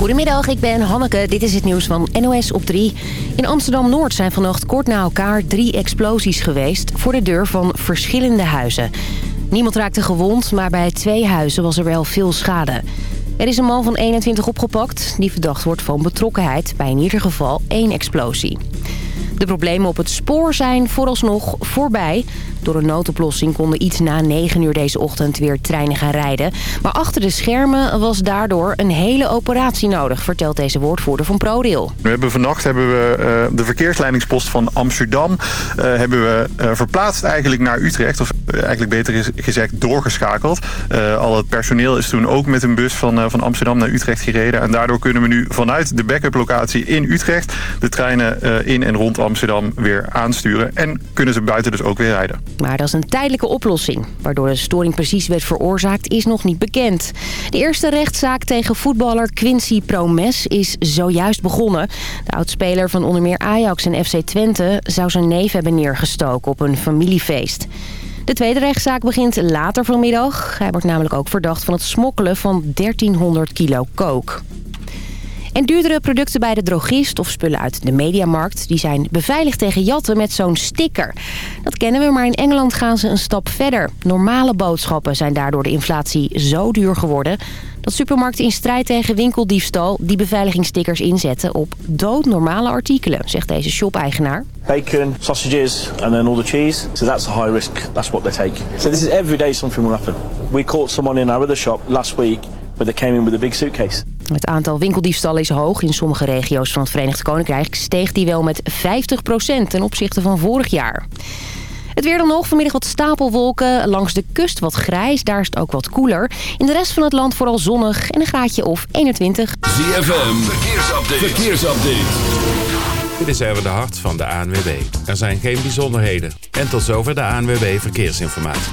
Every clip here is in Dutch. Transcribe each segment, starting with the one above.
Goedemiddag, ik ben Hanneke. Dit is het nieuws van NOS op 3. In Amsterdam-Noord zijn vannacht kort na elkaar drie explosies geweest... voor de deur van verschillende huizen. Niemand raakte gewond, maar bij twee huizen was er wel veel schade. Er is een man van 21 opgepakt die verdacht wordt van betrokkenheid... bij in ieder geval één explosie. De problemen op het spoor zijn vooralsnog voorbij. Door een noodoplossing konden iets na 9 uur deze ochtend weer treinen gaan rijden. Maar achter de schermen was daardoor een hele operatie nodig, vertelt deze woordvoerder van ProRail. We hebben vannacht hebben we uh, de verkeersleidingspost van Amsterdam uh, hebben we uh, verplaatst eigenlijk naar Utrecht. Of eigenlijk beter gezegd doorgeschakeld. al het personeel is toen ook met een bus van, van Amsterdam naar Utrecht gereden. En daardoor kunnen we nu vanuit de backup locatie in Utrecht de treinen in en rond Amsterdam weer aansturen. En kunnen ze buiten dus ook weer rijden. Maar dat is een tijdelijke oplossing. Waardoor de storing precies werd veroorzaakt is nog niet bekend. De eerste rechtszaak tegen voetballer Quincy Promes is zojuist begonnen. De oudspeler van onder meer Ajax en FC Twente zou zijn neef hebben neergestoken op een familiefeest. De tweede rechtszaak begint later vanmiddag. Hij wordt namelijk ook verdacht van het smokkelen van 1300 kilo kook. En duurdere producten bij de drogist of spullen uit de mediamarkt... die zijn beveiligd tegen jatten met zo'n sticker. Dat kennen we, maar in Engeland gaan ze een stap verder. Normale boodschappen zijn daardoor de inflatie zo duur geworden... dat supermarkten in strijd tegen winkeldiefstal... die beveiligingsstickers inzetten op doodnormale artikelen, zegt deze shop-eigenaar. Bacon, sausages and then all the cheese. So that's a high risk. That's what they take. So this is every day something will happen. We caught someone in our other shop last week... but they came in with a big suitcase. Het aantal winkeldiefstallen is hoog. In sommige regio's van het Verenigd Koninkrijk steeg die wel met 50% ten opzichte van vorig jaar. Het weer dan nog. Vanmiddag wat stapelwolken. Langs de kust wat grijs. Daar is het ook wat koeler. In de rest van het land vooral zonnig en een gaatje of 21. ZFM. Verkeersupdate. Verkeersupdate. Dit is even de hart van de ANWB. Er zijn geen bijzonderheden. En tot zover de ANWB Verkeersinformatie.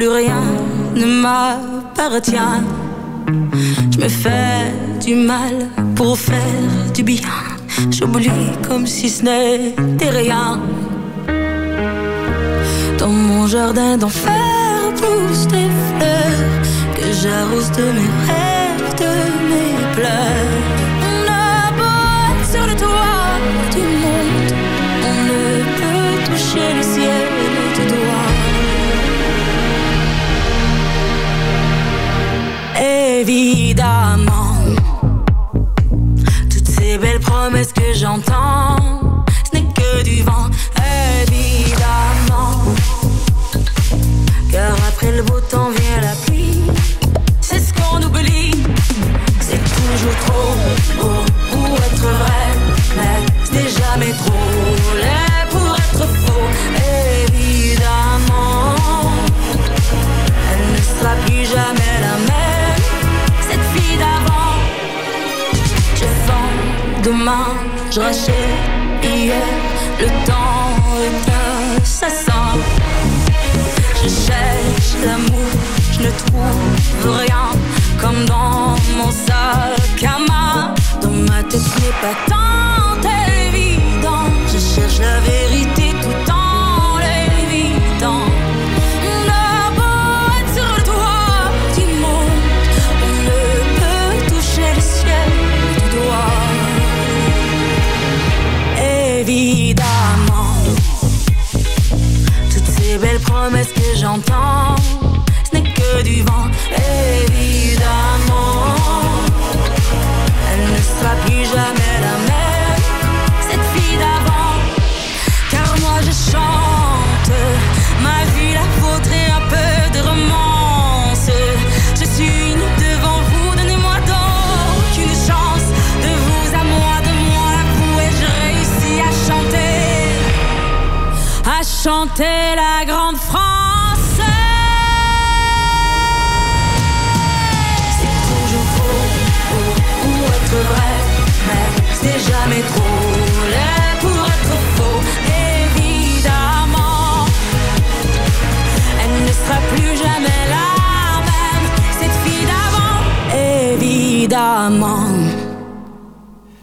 Plus rien ne m'appartient. Je me fais du mal pour faire du bien. J'oublie comme si ce n'était rien. Dans mon jardin d'enfer poussent des fleurs que j'arrose de mes rêves, de mes pleurs. Évidemment, toutes ces belles promesses que j'entends, ce n'est que du vent. Évidemment, car après le beau temps vient la pluie. C'est ce qu'on oublie, c'est toujours trop beau pour être vrai, je rachète hier. Le temps assassin. Je cherche l'amour, je ne trouve rien. Comme dans mon sac à main. Dans ma tête, ce n'est pas tant évident. Je cherche la vérité l'entends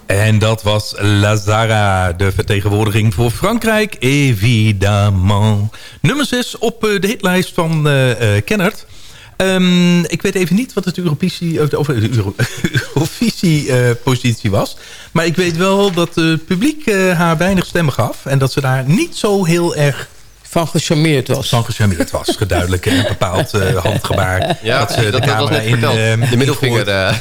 En dat was Lazara, de vertegenwoordiging voor Frankrijk. Évidemment. Nummer 6 op eh, de hitlijst van eh eh, Kennert. Ehm, ik weet even niet wat het Eurovisie, of Eurovisie-positie was. Maar ik weet wel dat het publiek haar weinig stemmen gaf. En dat ze daar niet zo heel erg van gecharmeerd was. Van gecharmeerd was. Geduidelijk en bepaald eh, handgebaar. Ja, dat ze de dat was camera net in verteld. De middelvinger, ja.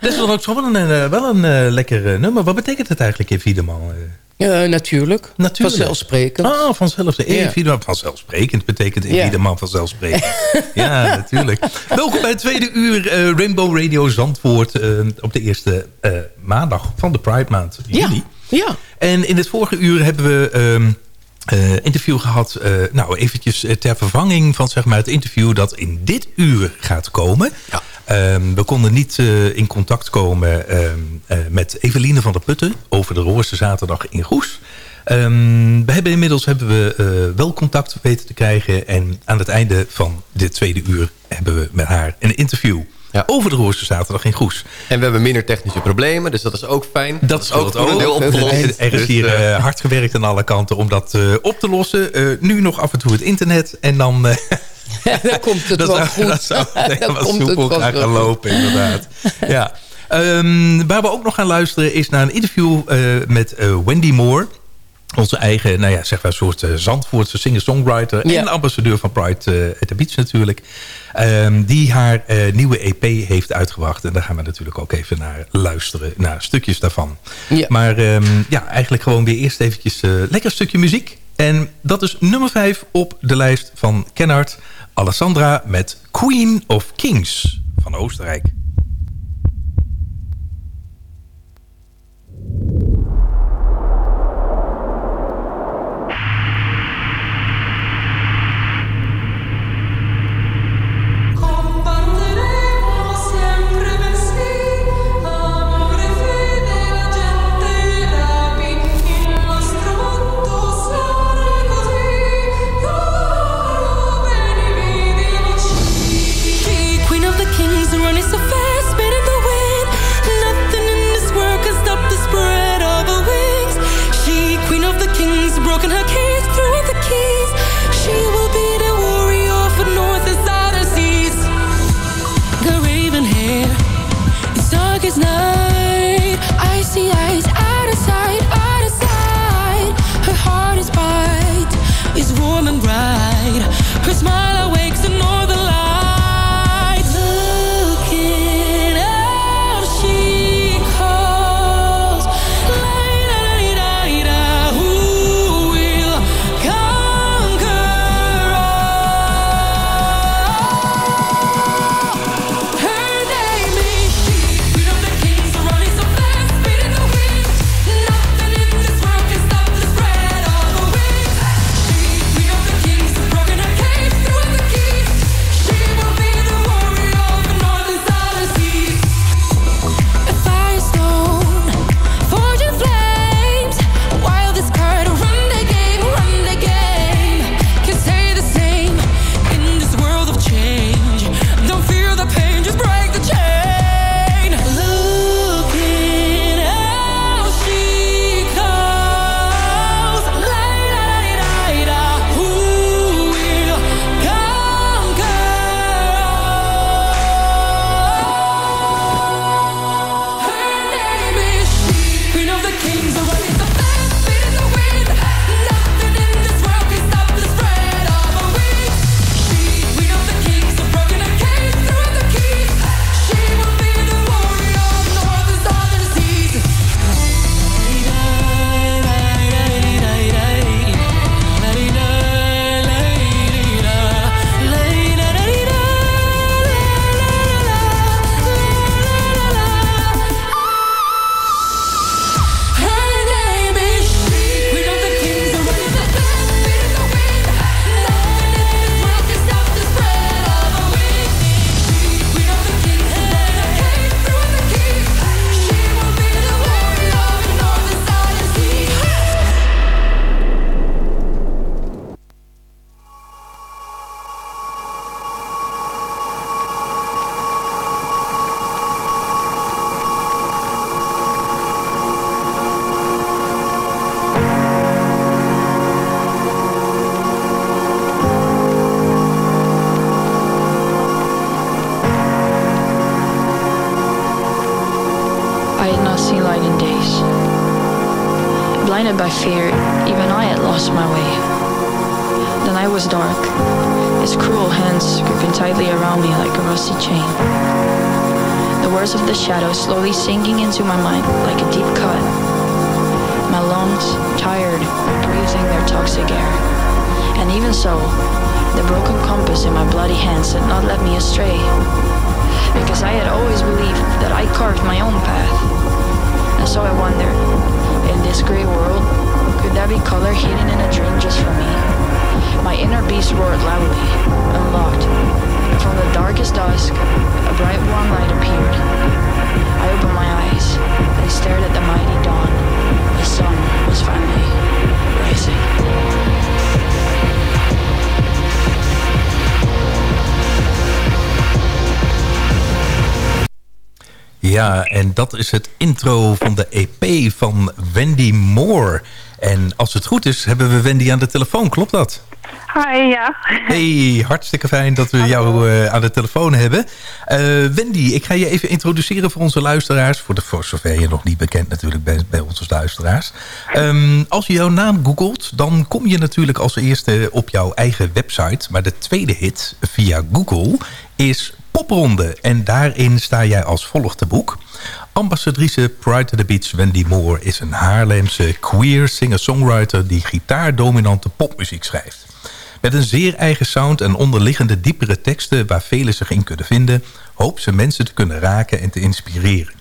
Dat is dan ook zo wel een, eh, wel een eh, lekker nummer. Wat betekent het eigenlijk in Wiedeman? Ja, natuurlijk. Natuurlijk. Vanzelfsprekend. Ah, vanzelfsprekend. Ja. Ja. Vanzelfsprekend betekent in Ja. Wiedeman vanzelfsprekend. ja, natuurlijk. Welkom bij het tweede uur eh, Rainbow Radio Zandvoort op de eerste eh, maandag van de Pride maand juni. Ja. En in het vorige uur hebben we ehm eh, interview gehad. eh, nou, eventjes eh, ter vervanging van zeg maar, het interview dat in dit uur gaat komen. Ehm, we konden niet in contact komen ehm, eh, met Eveline van der Putten over de Roorse zaterdag in Goes. Ehm, we hebben inmiddels hebben we wel contact weten te krijgen. En aan het einde van dit tweede uur hebben we met haar een interview over de Roorse zaterdag in Goes. En we hebben minder technische problemen, dus dat is ook fijn. Dat is ook een deel opgelost. Er is Dus, hier eh, eh, hard gewerkt aan alle kanten om dat eh, op te lossen. Nu nog af en toe het internet. En dan... dan komt het dat wel zou, goed. Dat zou Dan het soepel gaan lopen, inderdaad. ja. Ehm, waar we ook nog gaan luisteren is naar een interview met Wendy Moore. Onze eigen, nou ja, zeg maar, soort eh, Zandvoortse singer-songwriter. En ambassadeur van Pride eh, at the Beach natuurlijk. Ehm, die haar eh, nieuwe EP heeft uitgebracht. En daar gaan we natuurlijk ook even naar luisteren. Naar stukjes daarvan. Maar ehm, ja, eigenlijk gewoon weer eerst eventjes lekker stukje muziek. En dat is nummer 5 op de lijst van Kennard. Alessandra met Queen of Kings van Oostenrijk. Smile slowly sinking into my mind like a deep cut. My lungs tired of breathing their toxic air. And even so, the broken compass in my bloody hands had not led me astray. Because I had always believed that I carved my own path. And so I wondered, in this grey world, could there be color hidden in a dream just for me? My inner beast roared loudly, unlocked, from the darkest dusk, a bright warm light appeared. I opened my eyes and stared at the mighty dawn. The sun was finally rising. Ja, en dat is het intro van de EP van Wendy Moore. En als het goed is, hebben we Wendy aan de telefoon. Klopt dat? Hi, ja. Hey, hartstikke fijn dat we jou uh, aan de telefoon hebben. Uh, Wendy, ik ga je even introduceren voor onze luisteraars. Voor, de, voor zover je nog niet bekend natuurlijk bent bij onze luisteraars. Um, als je jouw naam googelt, dan kom je natuurlijk als eerste op jouw eigen website. Maar de tweede hit via Google is Popronde. En daarin sta jij als volgt te boek. Ambassadrice Pride to the Beach Wendy Moore is een Haarlemse queer singer-songwriter... die gitaardominante popmuziek schrijft. Met een zeer eigen sound en onderliggende diepere teksten... waar velen zich in kunnen vinden... hoopt ze mensen te kunnen raken en te inspireren.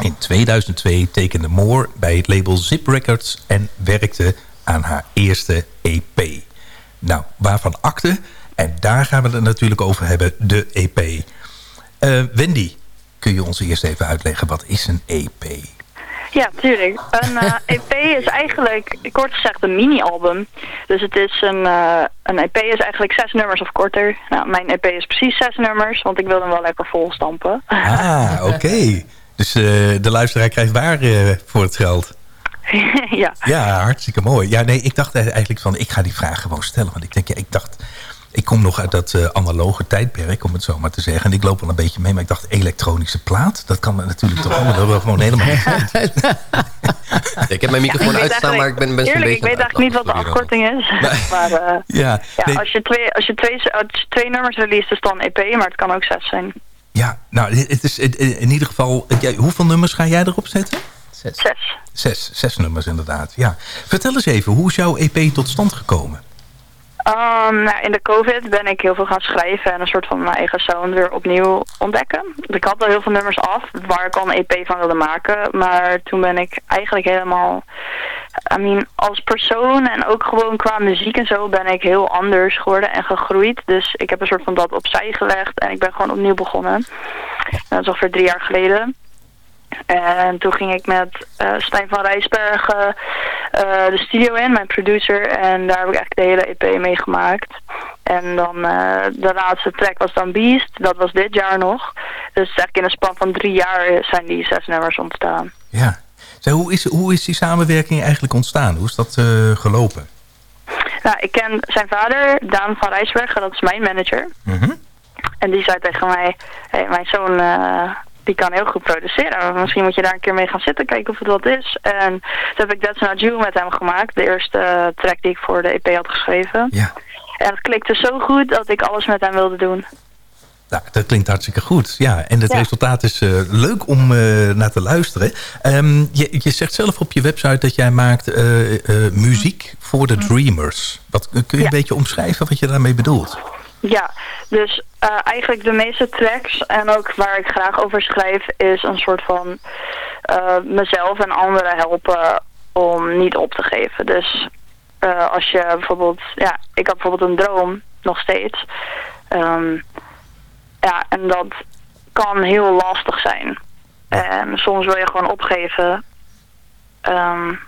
In 2002 tekende Moore bij het label Zip Records... en werkte aan haar eerste EP. Nou, waarvan akte... En daar gaan we het natuurlijk over hebben, de EP. Uh, Wendy, kun je ons eerst even uitleggen, wat is een EP? Ja, tuurlijk. Een uh, EP is eigenlijk, kort gezegd, een mini-album. Dus het is een, uh, een EP is eigenlijk zes nummers of korter. Nou, mijn EP is precies zes nummers, want ik wil hem wel lekker vol stampen. Ah, oké. Okay. Dus de luisteraar krijgt waar voor het geld. ja. Ja, hartstikke mooi. Ja, nee, ik dacht eigenlijk van, ik ga die vraag gewoon stellen. Want ik denk, ja, ik dacht ik kom nog uit dat uh, analoge tijdperk, om het zo maar te zeggen. En ik loop wel een beetje mee, maar ik dacht elektronische plaat. Dat kan natuurlijk toch allemaal wel gewoon helemaal niet. ik heb mijn microfoon ja, uitstaan, maar ik ben best een beetje... Ik weet eigenlijk niet wat de afkorting is. maar uh, ja, ja nee. als, je twee, als, je twee, als je twee nummers release, is dan EP, maar het kan ook zes zijn. Ja, nou, het is in ieder geval... Hoeveel nummers ga jij erop zetten? Zes. Zes. Zes, zes nummers inderdaad, ja. Vertel eens even, hoe is jouw EP tot stand gekomen? Um, nou, in de COVID ben ik heel veel gaan schrijven en een soort van mijn eigen sound weer opnieuw ontdekken. Ik had al heel veel nummers af waar ik al een EP van wilde maken, maar toen ben ik eigenlijk helemaal, I mean, als persoon en ook gewoon qua muziek en zo ben ik heel anders geworden en gegroeid. Dus ik heb een soort van dat opzij gelegd en ik ben gewoon opnieuw begonnen. Dat is ongeveer drie jaar geleden. En toen ging ik met uh, Stijn van Rijsbergen uh, de studio in, mijn producer. En daar heb ik eigenlijk de hele EP meegemaakt. En dan uh, de laatste track was dan Beast. Dat was dit jaar nog. Dus eigenlijk in een span van drie jaar zijn die zes nummers ontstaan. Ja. Zo, hoe, is, hoe is die samenwerking eigenlijk ontstaan? Hoe is dat gelopen? Nou, ik ken zijn vader, Daan van Rijsbergen. Dat is mijn manager. Mm En die zei tegen mij... Hey, mijn zoon die kan heel goed produceren. Misschien moet je daar een keer mee gaan zitten, kijken of het wat is. En toen heb ik That's Not You met hem gemaakt. De eerste uh, track die ik voor de EP had geschreven. Ja. En het klikte zo goed dat ik alles met hem wilde doen. Nou, dat klinkt hartstikke goed. Ja, en het ja. resultaat is uh, leuk om uh, naar te luisteren. Um, je, je zegt zelf op je website dat jij maakt uh, muziek voor de dreamers. Wat, kun je een beetje omschrijven wat je daarmee bedoelt? Ja, dus uh, eigenlijk de meeste tracks en ook waar ik graag over schrijf is een soort van uh, mezelf en anderen helpen om niet op te geven. Dus uh, als je bijvoorbeeld, ja, ik had bijvoorbeeld een droom, nog steeds. Um, ja, en dat kan heel lastig zijn. En soms wil je gewoon opgeven. Um,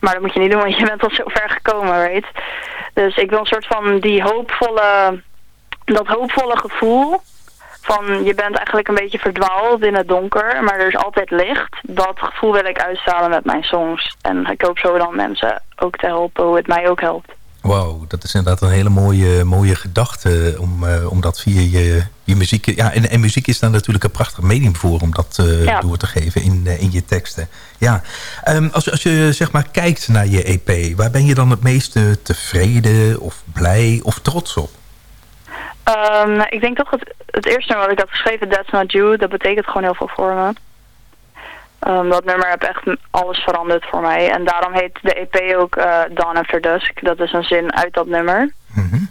maar dat moet je niet doen, want je bent al zo ver gekomen, weet. Dus ik wil een soort van die hoopvolle dat hoopvolle gevoel van je bent eigenlijk een beetje verdwaald in het donker, maar er is altijd licht. Dat gevoel wil ik uitstralen met mijn songs. En ik hoop zo dan mensen ook te helpen hoe het mij ook helpt. Wow, dat is inderdaad een hele mooie, mooie gedachte om, uh, om dat via je, je muziek... Ja, en, en muziek is daar natuurlijk een prachtig medium voor om dat uh, ja. door te geven in, uh, in je teksten. Ja, um, als, als je zeg maar kijkt naar je EP, waar ben je dan het meeste tevreden of blij of trots op? Um, ik denk toch het, het eerste wat ik had geschreven, That's Not You, dat betekent gewoon heel veel voor me. Um, dat nummer heeft echt alles veranderd voor mij. En daarom heet de EP ook uh, Dawn After Dusk. Dat is een zin uit dat nummer. Mm -hmm.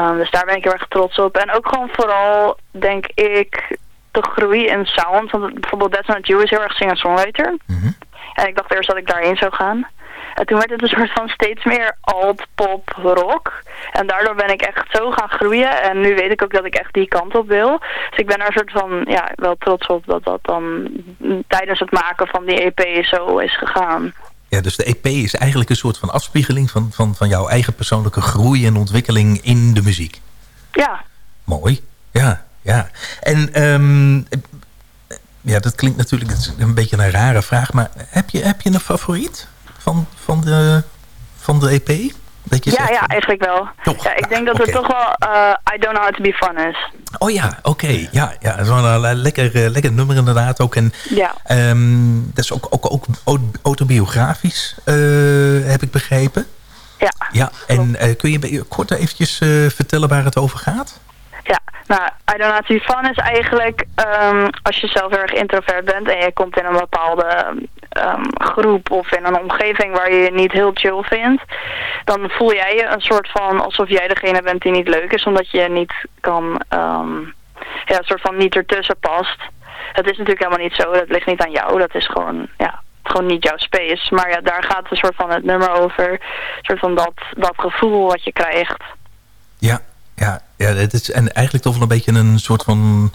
um, dus daar ben ik heel erg trots op. En ook gewoon vooral, denk ik, de groei in sound. Want bijvoorbeeld That's Not You is heel erg singer-songwriter. Mm -hmm. En ik dacht eerst dat ik daarin zou gaan. En toen werd het een soort van steeds meer alt, pop, rock. En daardoor ben ik echt zo gaan groeien. En nu weet ik ook dat ik echt die kant op wil. Dus ik ben er een soort van, ja, wel trots op dat dat dan tijdens het maken van die EP zo is gegaan. Ja, dus de EP is eigenlijk een soort van afspiegeling van, van, van jouw eigen persoonlijke groei en ontwikkeling in de muziek. Ja. Mooi, ja, ja. En um, ja, dat klinkt natuurlijk een beetje een rare vraag, maar heb je, heb je een favoriet? Van, van, de, van de EP? Dat je ja, zegt, ja, eigenlijk wel. Toch? Ja, ik denk dat okay. het toch wel uh, I Don't Know How To Be Fun is. Oh ja, oké. Okay. Ja, ja, dat is wel een lekker, uh, lekker nummer inderdaad ook. En, ja. Um, dat is ook, ook, ook autobiografisch, uh, heb ik begrepen. Ja. Ja, en kun je kort eventjes vertellen waar het over gaat? Ja, nou, I Don't Know Fun is eigenlijk um, als je zelf erg introvert bent en je komt in een bepaalde um, groep of in een omgeving waar je je niet heel chill vindt, dan voel jij je een soort van alsof jij degene bent die niet leuk is, omdat je niet kan, um, ja, een soort van niet ertussen past. Het is natuurlijk helemaal niet zo, dat ligt niet aan jou, dat is gewoon, ja, gewoon niet jouw space. Maar ja, daar gaat een soort van het nummer over, een soort van dat, dat gevoel wat je krijgt. Ja, ja, het is en eigenlijk toch wel een beetje een soort van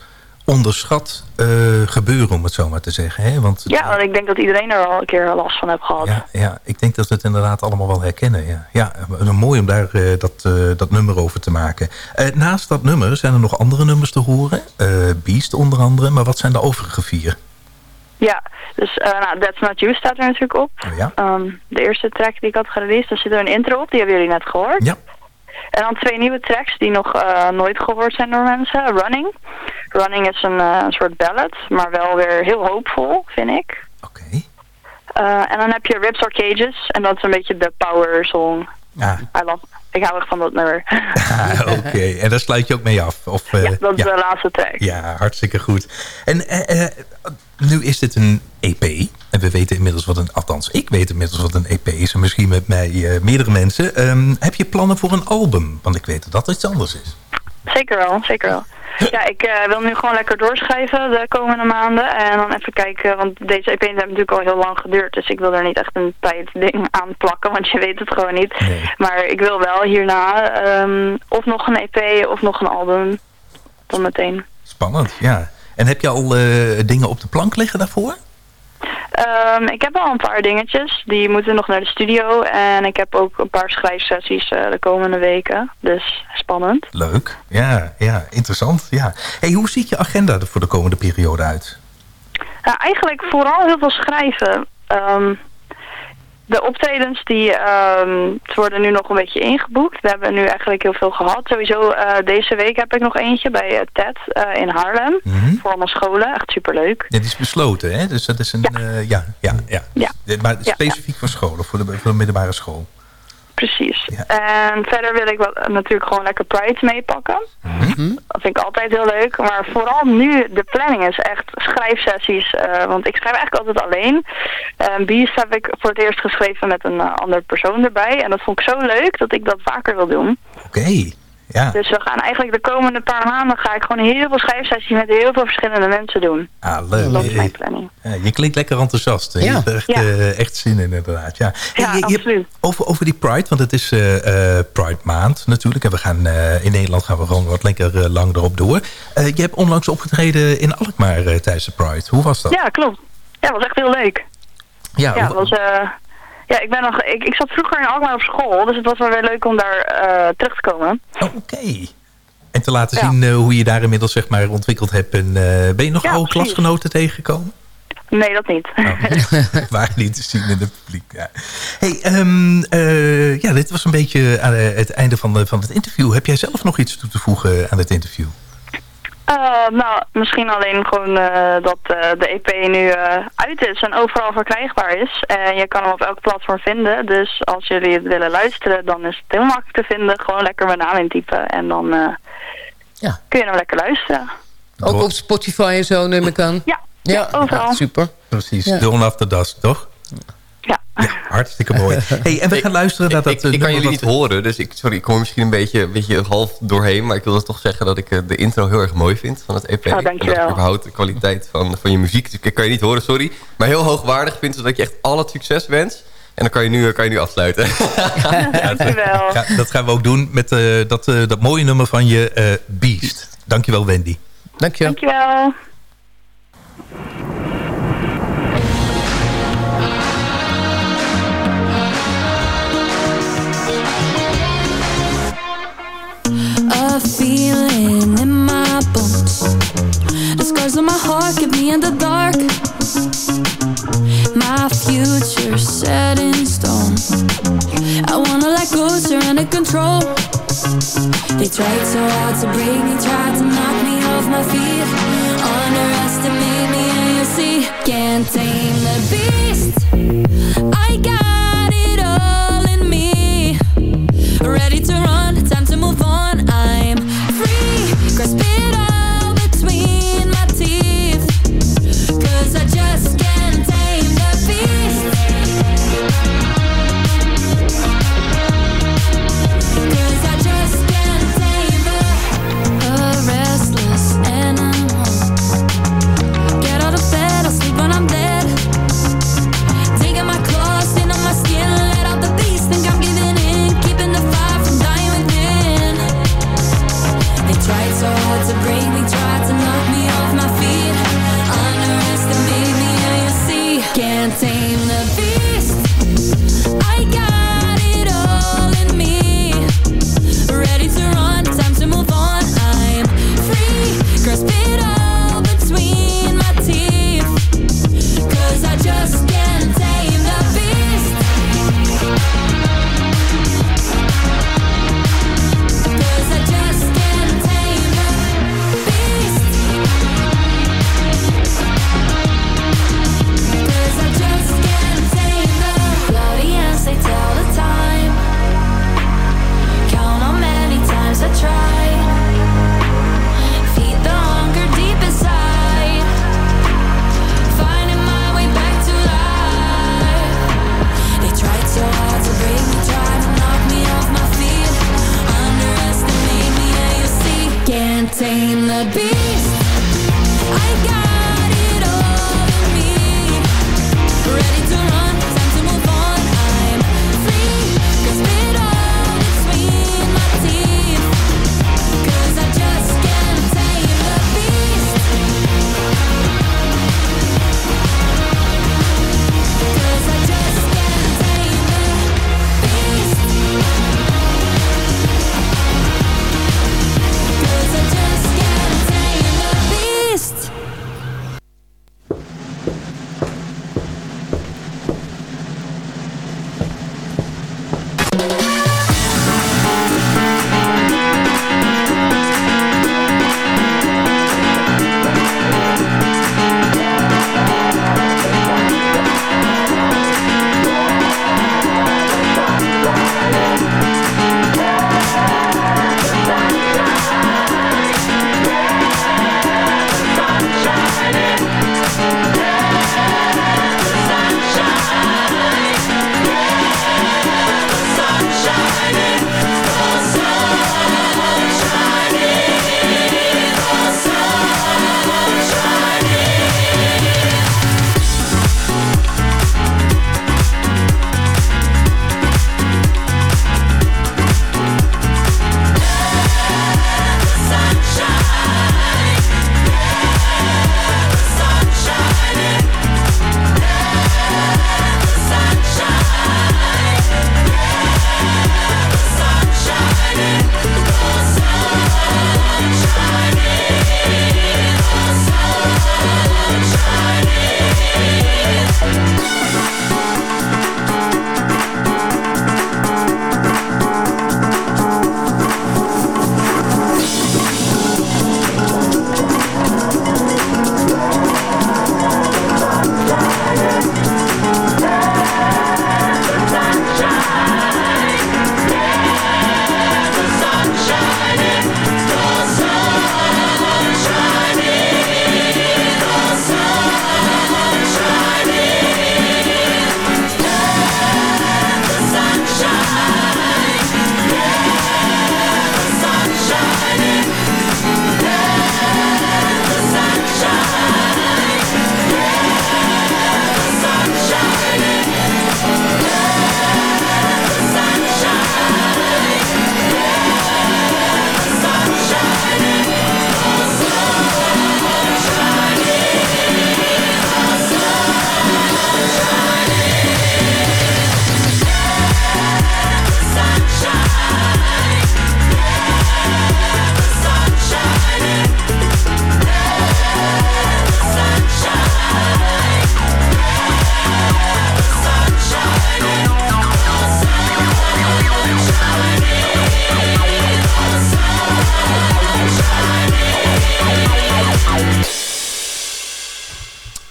onderschat uh, gebeuren, om het zo maar te zeggen. Hè? Want, ja, want ik denk dat iedereen er al een keer last van heeft gehad. Ja, ja ik denk dat we het inderdaad allemaal wel herkennen. Ja, ja mooi om daar uh, dat, uh, dat nummer over te maken. naast dat nummer zijn er nog andere nummers te horen. Beast onder andere, maar wat zijn de overige vier? Ja, dus nou, That's Not You staat er natuurlijk op. Oh, ja? um, de eerste track die ik had gereleased, daar zit er een intro op. Die hebben jullie net gehoord. Ja. En dan twee nieuwe tracks die nog uh, nooit gehoord zijn door mensen. Running. Running is een, uh, een soort ballad, maar wel weer heel hoopvol, vind ik. Oké. Okay. Uh, en dan heb je Rips or Cages. En dat is een beetje de power song. Ah. I love, ik hou echt van dat nummer. ah, Oké, okay. en daar sluit je ook mee af? Of, ja, dat is ja. de laatste track. Ja, hartstikke goed. En nu is dit een EP. En we weten inmiddels wat een... Althans, ik weet inmiddels wat een EP is. En misschien met mij uh, meerdere mensen. Um, heb je plannen voor een album? Want ik weet dat dat iets anders is. Zeker wel, zeker wel. Ja, ik uh, wil nu gewoon lekker doorschrijven de komende maanden. En dan even kijken, want deze EP heeft natuurlijk al heel lang geduurd. Dus ik wil er niet echt een tijd ding aan plakken, want je weet het gewoon niet. Nee. Maar ik wil wel hierna um, of nog een EP of nog een album. Dan meteen. Spannend, ja. En heb je al uh, dingen op de plank liggen daarvoor? Um, ik heb al een paar dingetjes. Die moeten nog naar de studio. En ik heb ook een paar schrijfsessies uh, de komende weken. Dus spannend. Leuk. Ja, ja interessant. Ja. Hey, hoe ziet je agenda er voor de komende periode uit? Nou, eigenlijk vooral heel veel schrijven. Um, de optredens die um, worden nu nog een beetje ingeboekt. We hebben nu eigenlijk heel veel gehad. Sowieso uh, deze week heb ik nog eentje bij uh, TED uh, in Haarlem. Mhm. Mm -hmm. Voor allemaal scholen. Echt superleuk. Dit is besloten, hè? Dus dat is een... Ja, ja, ja, ja. ja. Maar specifiek ja, voor scholen, voor de, voor de middelbare school. Precies. Ja. En verder wil ik wat, natuurlijk gewoon lekker Pride meepakken. Mm -hmm. Dat vind ik altijd heel leuk. Maar vooral nu, de planning is echt schrijfsessies. Uh, want ik schrijf eigenlijk altijd alleen. Uh, Beast heb ik voor het eerst geschreven met een uh, andere persoon erbij. En dat vond ik zo leuk dat ik dat vaker wil doen. Oké. Okay. Ja. Dus we gaan eigenlijk de komende paar maanden ga ik gewoon heel veel schrijfsessies met heel veel verschillende mensen doen. Ah, leuk. Dat is mijn planning. Ja, je klinkt lekker enthousiast. Hè? Ja. Je hebt er echt, ja. uh, echt zin in inderdaad. Ja, ja je, je, absoluut. Over, over die Pride, want het is uh, Pride maand natuurlijk. En we gaan in Nederland gaan we gewoon wat lekker lang erop door. je hebt onlangs opgetreden in Alkmaar tijdens de Pride. Hoe was dat? Ja, klopt. Ja, dat was echt heel leuk. Ja, ja was... Ja, ik, ben nog, ik, ik zat vroeger in Alkmaar op school, dus het was wel weer leuk om daar uh, terug te komen. Oh, Oké. Okay. En te laten ja. zien uh, hoe je daar inmiddels zeg maar, ontwikkeld hebt. En, uh, ben je nog ja, oude klasgenoten tegengekomen? Nee, dat niet. waren niet te zien in het publiek. Ja. Hey, ehm, eh, ja, dit was een beetje aan eh, het einde van, van het interview. Heb jij zelf nog iets toe te voegen aan het interview? Uh, nou, misschien alleen gewoon uh, dat uh, de EP nu uit is en overal verkrijgbaar is. En je kan hem op elk platform vinden. Dus als jullie het willen luisteren, dan is het heel makkelijk te vinden. Gewoon lekker mijn naam intypen en dan ja. kun je hem lekker luisteren. Ook op Spotify en zo neem ik aan? Ja, ja, ja overal. super. Precies, ja. Dawn After Dusk, toch? Ja. ja. hartstikke mooi. Hey, en we gaan luisteren naar dat... Ik, ik kan jullie niet horen, dus ik, sorry, ik kom er misschien een beetje, een beetje half doorheen. Maar ik wil toch zeggen dat ik de intro heel erg mooi vind van het EP. Oh, dankjewel. En dat ik überhaupt de kwaliteit van, van je muziek, dus ik kan je niet horen, sorry. Maar heel hoogwaardig vind, zodat ik je echt al het succes wens. En dan kan je nu, kan je nu afsluiten. dankjewel. Ja, dat gaan we ook doen met uh, dat, uh, dat mooie nummer van je uh, Beast. Dankjewel, Wendy. Dankjewel. Dankjewel. Feeling in my bones. The scars on my heart keep me in the dark. My future set in stone. I wanna let go, surrender control. They tried so hard to break me Tried to knock me off my feet. Underestimate me and you see Can't tame the beast. I got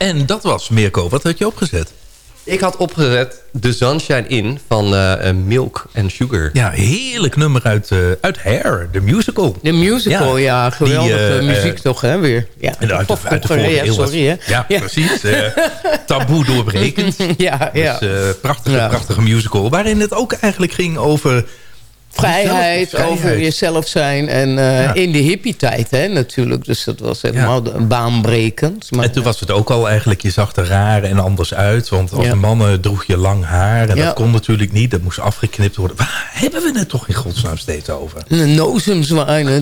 En dat was Mirko. Wat had je opgezet? Ik had opgezet The Sunshine In van uh, Milk and Sugar. Ja, heerlijk nummer uit, uh, uit Hair, de musical. De musical, ja. ja geweldige Die, uh, muziek toch, hè, weer. Ja, uit, de, uit de vorige sorry, hè. Ja, ja. precies. taboe doorbrekend. ja, ja. Dus, prachtige, ja. prachtige musical. Waarin het ook eigenlijk ging over Vrijheid, vrijheid, over jezelf zijn. En uh, ja. in de hippie-tijd hè, natuurlijk. Dus dat was helemaal ja. baanbrekend. Maar, en toen was het ook al eigenlijk, je zag er raar en anders uit. Want als ja. mannen droeg je lang haar. En dat kon natuurlijk niet. Dat moest afgeknipt worden. Waar hebben we het toch in godsnaam steeds over? De.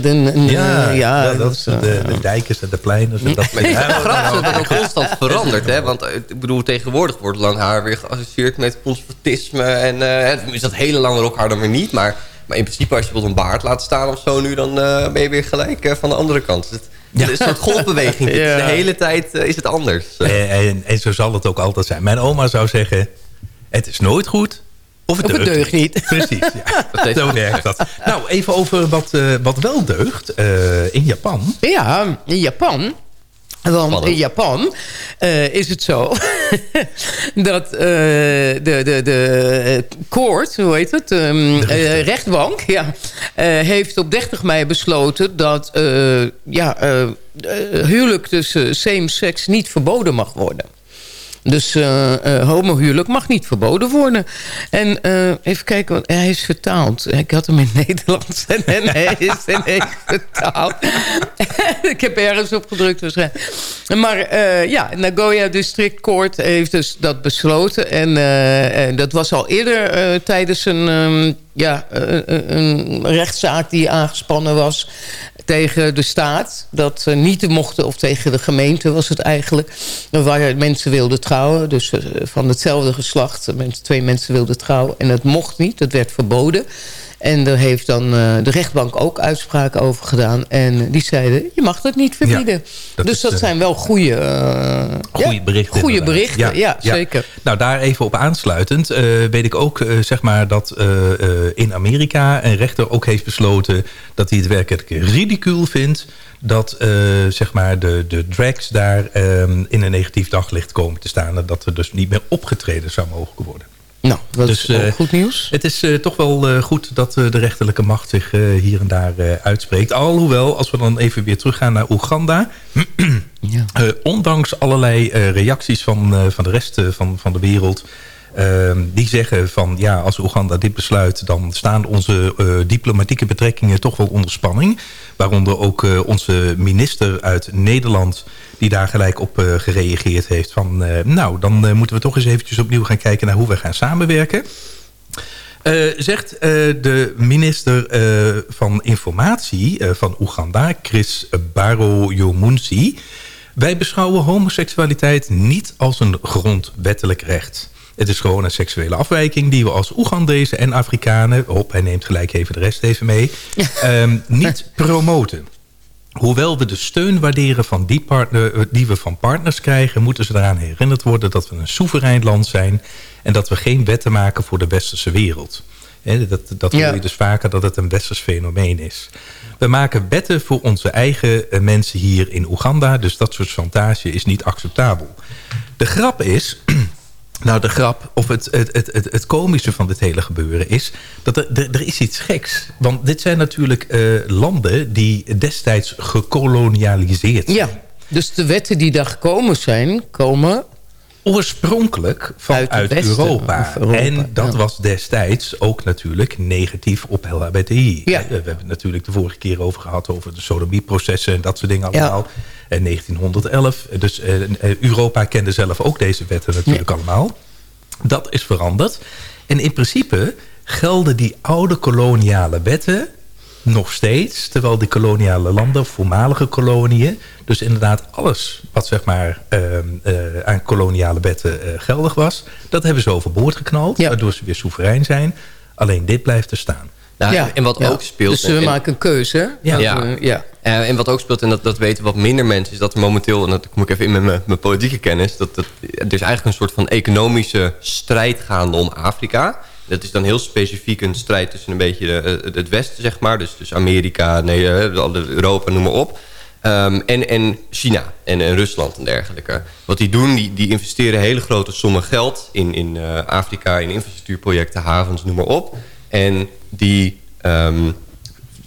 De, ja, ja, dat is de, de dijkers en de pleiners. En dat ja, grappig dat het constant verandert. Hè? Want ik bedoel, tegenwoordig wordt lang haar weer geassocieerd met conservatisme. En uh, is dat hele lange rokhaar dan weer niet. Maar... Maar in principe, als je bijvoorbeeld een baard laat staan of zo nu... dan uh, ben je weer gelijk uh, van de andere kant. Dus het, ja. een soort golfbeweging. ja. De hele tijd uh, is het anders. En, en, en, zo zal het ook altijd zijn. Mijn oma zou zeggen... het is nooit goed... Of het, of deugt, het deugt niet. Precies, ja. zo werkt dat. Nou, even over wat, wat wel deugt in Japan. Ja, in Japan want in Japan uh, is het zo dat uh, de, de, de koord, hoe heet het, um, uh, rechtbank, ja, heeft op 30 mei besloten dat ja, huwelijk tussen same-sex niet verboden mag worden. Dus uh, uh, homohuwelijk mag niet verboden worden. En uh, even kijken, hij is vertaald. Ik had hem in Nederlands en, hij is vertaald. ik heb ergens op gedrukt waarschijnlijk. Maar ja, Nagoya District Court heeft dus dat besloten. En, en dat was al eerder tijdens een... Um, ja, een rechtszaak die aangespannen was tegen de staat. Dat niet mochten, of tegen de gemeente was het eigenlijk. Waar mensen wilden trouwen. Dus van hetzelfde geslacht. Twee mensen wilden trouwen. En dat mocht niet. Dat werd verboden. En daar heeft dan uh, de rechtbank ook uitspraken over gedaan. En die zeiden, je mag dat niet verbieden. Ja, dat dus dat uh, zijn wel goede, uh, goede ja, berichten. Goede berichten, ja, ja, zeker. Nou, daar even op aansluitend weet ik ook zeg maar dat in Amerika een rechter ook heeft besloten... dat hij het werkelijk ridicuul vindt dat zeg maar de, de drags daar um, in een negatief daglicht komen te staan... en dat er dus niet meer opgetreden zou mogen worden. Nou, dat dus, is uh, goed nieuws. Het is uh, toch wel goed dat de rechterlijke macht zich hier en daar uitspreekt. Alhoewel, als we dan even weer teruggaan naar Oeganda... ja. ondanks allerlei reacties van, van de rest van, van de wereld... Ehm, die zeggen van ja, als Oeganda dit besluit... dan staan onze diplomatieke betrekkingen toch wel onder spanning. Waaronder ook onze minister uit Nederland die daar gelijk op uh, gereageerd heeft. Van, nou, dan moeten we toch eens eventjes opnieuw gaan kijken naar hoe we gaan samenwerken. zegt de minister van Informatie van Oeganda, Chris Baroyomunsi... wij beschouwen homoseksualiteit niet als een grondwettelijk recht... Het is gewoon een seksuele afwijking die we als Oegandezen en Afrikanen... op, hij neemt gelijk even de rest even mee... um, niet promoten. Hoewel we de steun waarderen van die, partner, eh, die we van partners krijgen... moeten ze eraan herinnerd worden dat we een soeverein land zijn... en dat we geen wetten maken voor de westerse wereld. He, dat dat hoor je dus vaker dat het een westers fenomeen is. We maken wetten voor onze eigen eh, mensen hier in Oeganda... dus dat soort chantage is niet acceptabel. De grap is nou, de grap, of het, het, het, het, het komische van dit hele gebeuren is... dat er, er, is iets geks. Want dit zijn natuurlijk uh, landen die destijds gekolonialiseerd zijn. Ja, dus de wetten die daar gekomen zijn, komen... Oorspronkelijk vanuit uit Europa. Europa. En dat ja. was destijds ook natuurlijk negatief op LHBTI. Ja. We hebben het natuurlijk de vorige keer over gehad... over de sodomieprocessen en dat soort dingen allemaal... Ja. 1911. Dus Europa kende zelf ook deze wetten natuurlijk allemaal. Dat is veranderd. En in principe gelden die oude koloniale wetten nog steeds. Terwijl die koloniale landen, voormalige koloniën... dus inderdaad alles wat zeg maar uh, uh, aan koloniale wetten uh, geldig was... dat hebben ze overboord geknald, ja. waardoor ze weer soeverein zijn. Alleen dit blijft er staan. Nou, ja, en wat ja. ook speelt... Dus we en, maken een keuze. Ja. ja. Uh, en wat ook speelt, en dat, dat weten wat minder mensen... is dat er momenteel, en dat kom ik even in met mijn, mijn politieke kennis... Dat, dat, er is eigenlijk een soort van economische strijd gaande om Afrika. Dat is dan heel specifiek een strijd tussen een beetje de, het Westen, zeg maar. Dus, dus Amerika, nee, Europa, noem maar op. Ehm, en, en China en, en, Rusland en dergelijke. Wat die doen, die, investeren hele grote sommen geld in, in uh, Afrika... in infrastructuurprojecten, havens, noem maar op. En die um,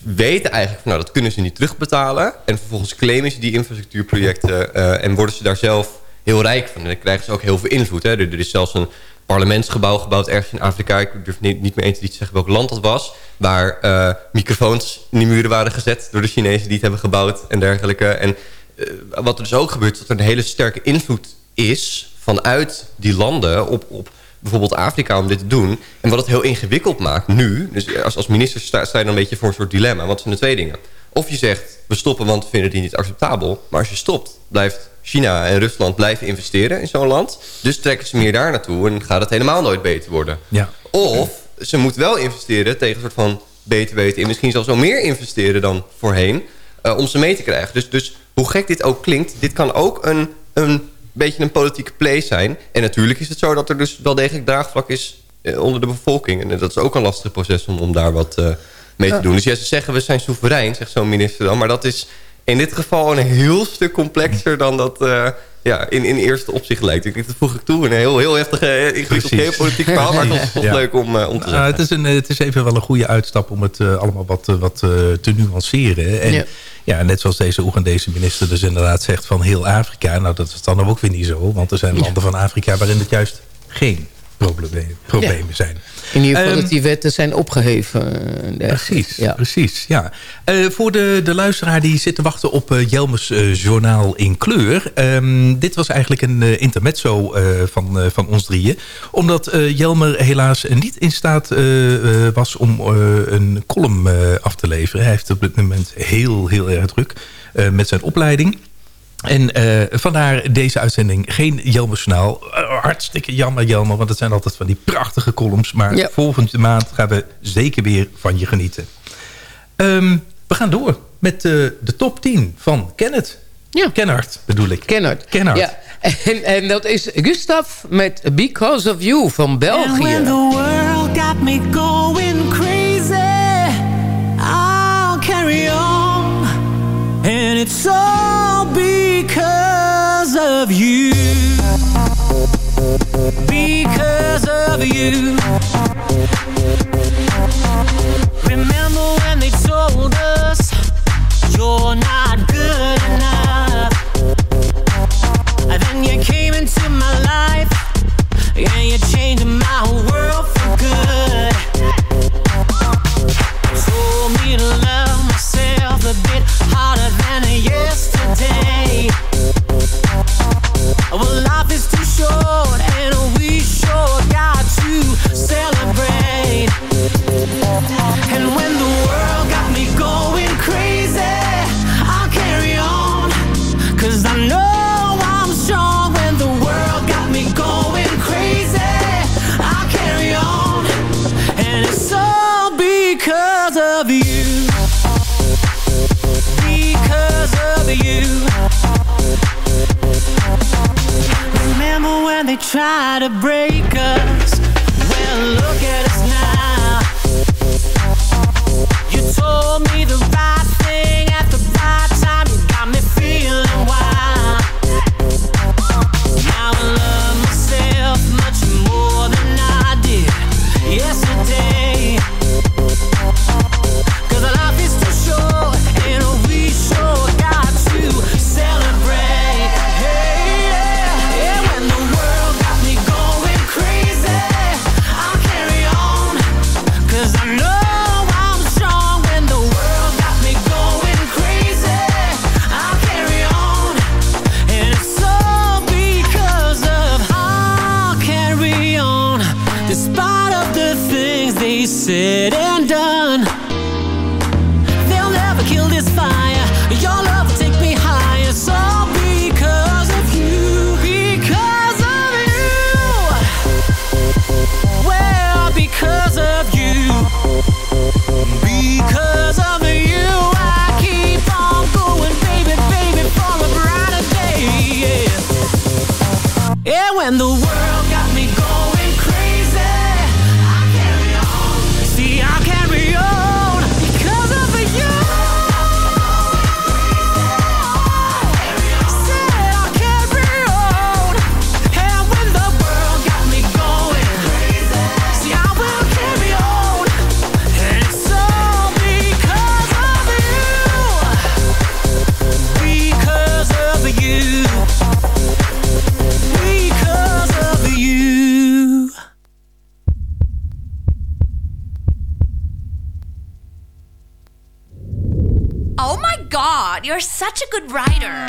weten eigenlijk... Nou, dat kunnen ze niet terugbetalen. En vervolgens claimen ze die infrastructuurprojecten... En worden ze daar zelf heel rijk van. En dan krijgen ze ook heel veel invloed. Hè. Er is zelfs een parlementsgebouw gebouwd ergens in Afrika. Ik durf niet, meer eens te zeggen welk land dat was. Waar uh, microfoons in die muren waren gezet door de Chinezen die het hebben gebouwd en dergelijke. En uh, wat er dus ook gebeurt, is dat er een hele sterke invloed is vanuit die landen op, op bijvoorbeeld Afrika om dit te doen. En wat het heel ingewikkeld maakt nu, dus als, als minister sta, sta je dan een beetje voor een soort dilemma. Wat zijn de twee dingen? Of je zegt, we stoppen want we vinden die niet acceptabel. Maar als je stopt, blijft China en Rusland blijven investeren in zo'n land. Dus trekken ze meer daar naartoe en gaat het helemaal nooit beter worden. Ja. Of ze moet wel investeren tegen een soort van beter weten... en misschien zelfs wel meer investeren dan voorheen... Uh, om ze mee te krijgen. Dus, dus hoe gek dit ook klinkt... dit kan ook een, een beetje een politieke play zijn. En natuurlijk is het zo dat er dus wel degelijk draagvlak is... Uh, onder de bevolking. En dat is ook een lastig proces om, om daar wat uh, mee te doen. Dus ja, ze zeggen we zijn soeverein, zegt zo'n minister dan. Maar dat is in dit geval een heel stuk complexer dan dat uh, ja, in, in eerste opzicht lijkt. Ik, dat voeg ik toe. Een heel, heel heftige, ingewikkeld geopolitiek verhaal. Maar het is ja. leuk om, uh, om te zeggen. Uh, het, is een, het is even wel een goede uitstap om het allemaal wat, wat te nuanceren. En ja. ja. net zoals deze Oegandese minister dus inderdaad zegt van heel Afrika. Nou, dat is dan ook weer niet zo. Want er zijn landen van Afrika waarin het juist geen problemen, problemen ja. zijn. In ieder geval um, dat die wetten zijn opgeheven. Precies, ja. precies. Ja. Uh, voor de, de luisteraar die zit te wachten op uh, Jelmers uh, journaal in kleur. Um, dit was eigenlijk een intermezzo van, van ons drieën. Omdat Jelmer helaas niet in staat was om een column af te leveren. Hij heeft op dit moment heel, heel erg druk met zijn opleiding. En uh, vandaar deze uitzending geen Jelmersjournaal. Uh, hartstikke jammer Jelmer, want het zijn altijd van die prachtige columns. Maar ja. volgende maand gaan we zeker weer van je genieten. Um, we gaan door met uh, de top 10 van Kenneth. Ja. Kennard bedoel ik. Kennard. Kennard. Ja. En, en dat is Gustav met Because of You van België. And when the world got me going crazy I'll carry on And it's all of you. Because of you this fire. Your good writer.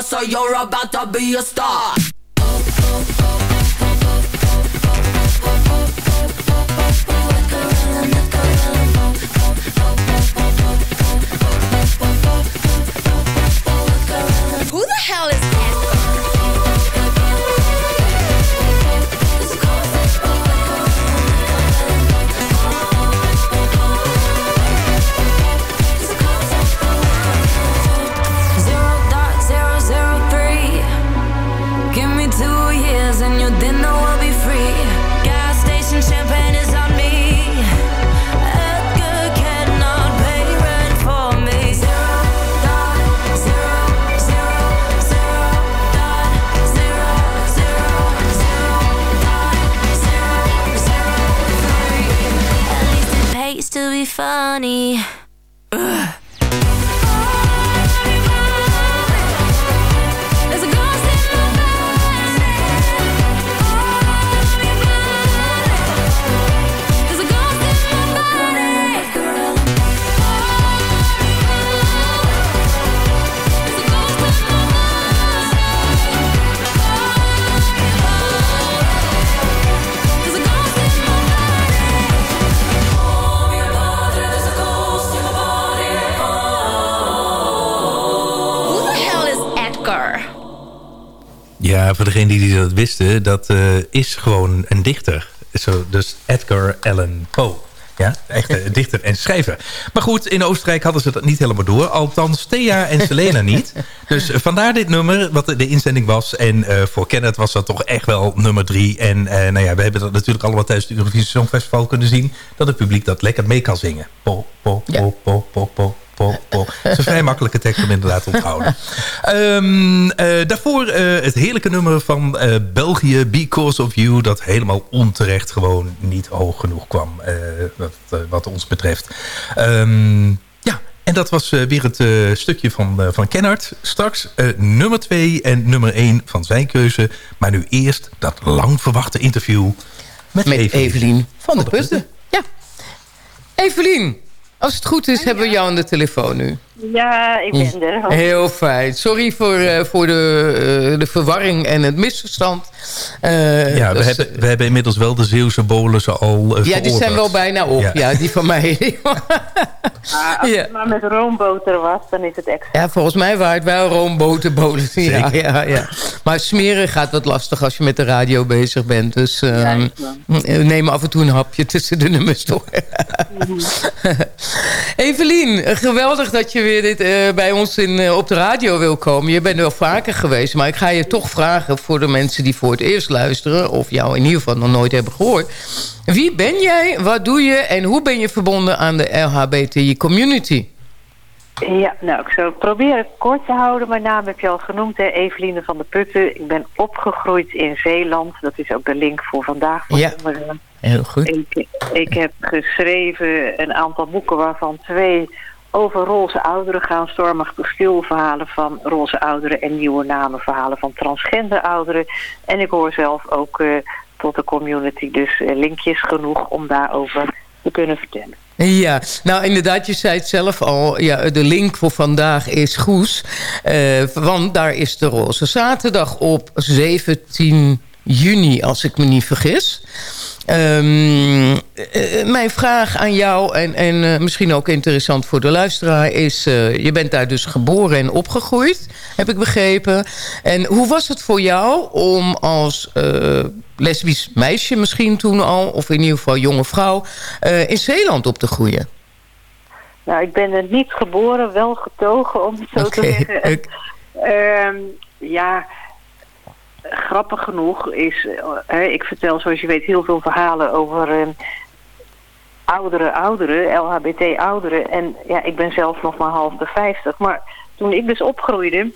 So you're about to be a star. Degenen die dat wisten, dat eh, is gewoon een dichter. Zo, dus Edgar Allan Poe. Ja, echt een dichter en schrijver. Maar goed, in Oostenrijk hadden ze dat niet helemaal door. Althans, Thea en Selena niet. Dus eh, vandaar dit nummer, wat de inzending was. En eh, voor Kenneth was dat toch echt wel nummer drie. En nou ja, we hebben dat natuurlijk allemaal tijdens het Eurovisie Songfestival kunnen zien. Dat het publiek dat lekker mee kan zingen. Po, po, po, po, po, po. Po, po. Het is een vrij makkelijke tekst om inderdaad te onthouden. Ehm, eh, daarvoor eh, het heerlijke nummer van eh, België, Because of You... dat helemaal onterecht gewoon niet hoog genoeg kwam, eh, wat, wat ons betreft. Ehm, ja, en dat was weer het eh, stukje van, uh, van Kennard. Straks uh, nummer 2 en nummer 1 van zijn keuze. Maar nu eerst dat lang verwachte interview met, met Evelien. Evelien van de Putten. Ja. Evelien, als het goed is, hebben we jou aan de telefoon nu. Ja, ik ben er. Heel fijn. Sorry voor, uh, voor de, uh, de verwarring en het misverstand. Uh, ja, we, dus, hebben, we hebben inmiddels wel de Zeeuwse bolussen al Ja, die zijn wel bijna op. Ja, ja die van mij. maar als ja. het maar met roomboter was, dan is het extra. Ja, volgens mij waren het wel roomboterbolussen. Ja, ja, ja. Maar smeren gaat wat lastig als je met de radio bezig bent. Dus um, neem af en toe een hapje tussen de nummers door. mm -hmm. Evelien, geweldig dat je weer dit, uh, bij ons in, uh, op de radio wil komen. Je bent wel vaker geweest, maar ik ga je toch vragen... voor de mensen die voor het eerst luisteren... of jou in ieder geval nog nooit hebben gehoord... wie ben jij, wat doe je... en hoe ben je verbonden aan de LHBTI-community? Ja, nou, ik zal het proberen kort te houden. Mijn naam heb je al genoemd, hè? Eveline van der Putten. Ik ben opgegroeid in Zeeland. Dat is ook de link voor vandaag. Voor ja, heel goed. Ik, ik heb geschreven een aantal boeken waarvan twee over roze ouderen gaan. Stormig verhalen van roze ouderen en nieuwe namen verhalen van transgender ouderen. En ik hoor zelf ook uh, tot de community, dus uh, linkjes genoeg om daarover te kunnen vertellen. Ja, nou inderdaad, je zei het zelf al. Ja, de link voor vandaag is Goes. Uh, want daar is de Roze Zaterdag op 17 juni, als ik me niet vergis. Ehm, eh, mijn vraag aan jou, en, en eh, misschien ook interessant voor de luisteraar... is, eh, je bent daar dus geboren en opgegroeid, heb ik begrepen. En hoe was het voor jou om als lesbisch meisje misschien toen al... of in ieder geval jonge vrouw, in Zeeland op te groeien? Nou, ik ben er niet geboren, wel getogen, om het zo te zeggen. Ehm, ja grappig genoeg is, uh, ik vertel zoals je weet heel veel verhalen over oudere ouderen, ouderen. En ja, ik ben zelf nog maar half de vijftig. Maar toen ik dus opgroeide,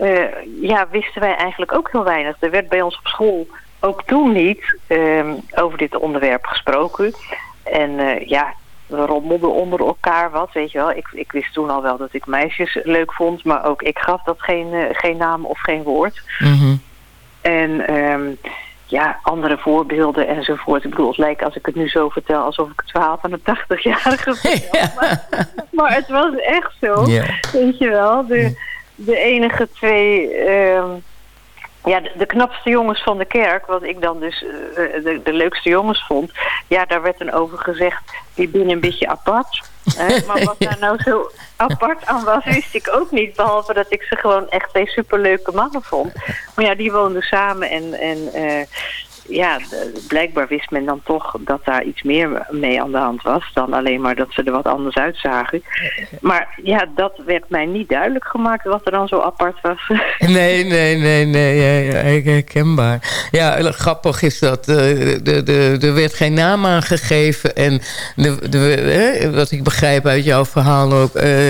uh, ja, wisten wij eigenlijk ook heel weinig. Er werd bij ons op school ook toen niet ehm, over dit onderwerp gesproken. En ja, we rommelden onder elkaar wat, weet je wel. Ik, ik wist toen al wel dat ik meisjes leuk vond, maar ook ik gaf dat geen, geen naam of geen woord. Mm en um, ja, andere voorbeelden enzovoort. Ik bedoel, het lijkt als ik het nu zo vertel... alsof ik 12 aan een 80-jarige vertel. Maar, maar, het was echt zo, weet je wel. De, de enige twee... Um, ja, de, knapste jongens van de kerk, wat ik dan dus uh, de, de leukste jongens vond... ja, daar werd dan over gezegd, die ben een beetje apart. Maar wat daar nou zo apart aan was, wist ik ook niet. Behalve dat ik ze gewoon echt twee superleuke mannen vond. Maar ja, die woonden samen en, en uh, ja, blijkbaar wist men dan toch dat daar iets meer mee aan de hand was... dan alleen maar dat ze er wat anders uitzagen. Maar ja, dat werd mij niet duidelijk gemaakt wat er dan zo apart was. Nee, nee, nee, nee, herkenbaar. Ja, grappig is dat. Eh, er werd geen naam aangegeven. En de, de, wat ik begrijp uit jouw verhaal ook... Uh,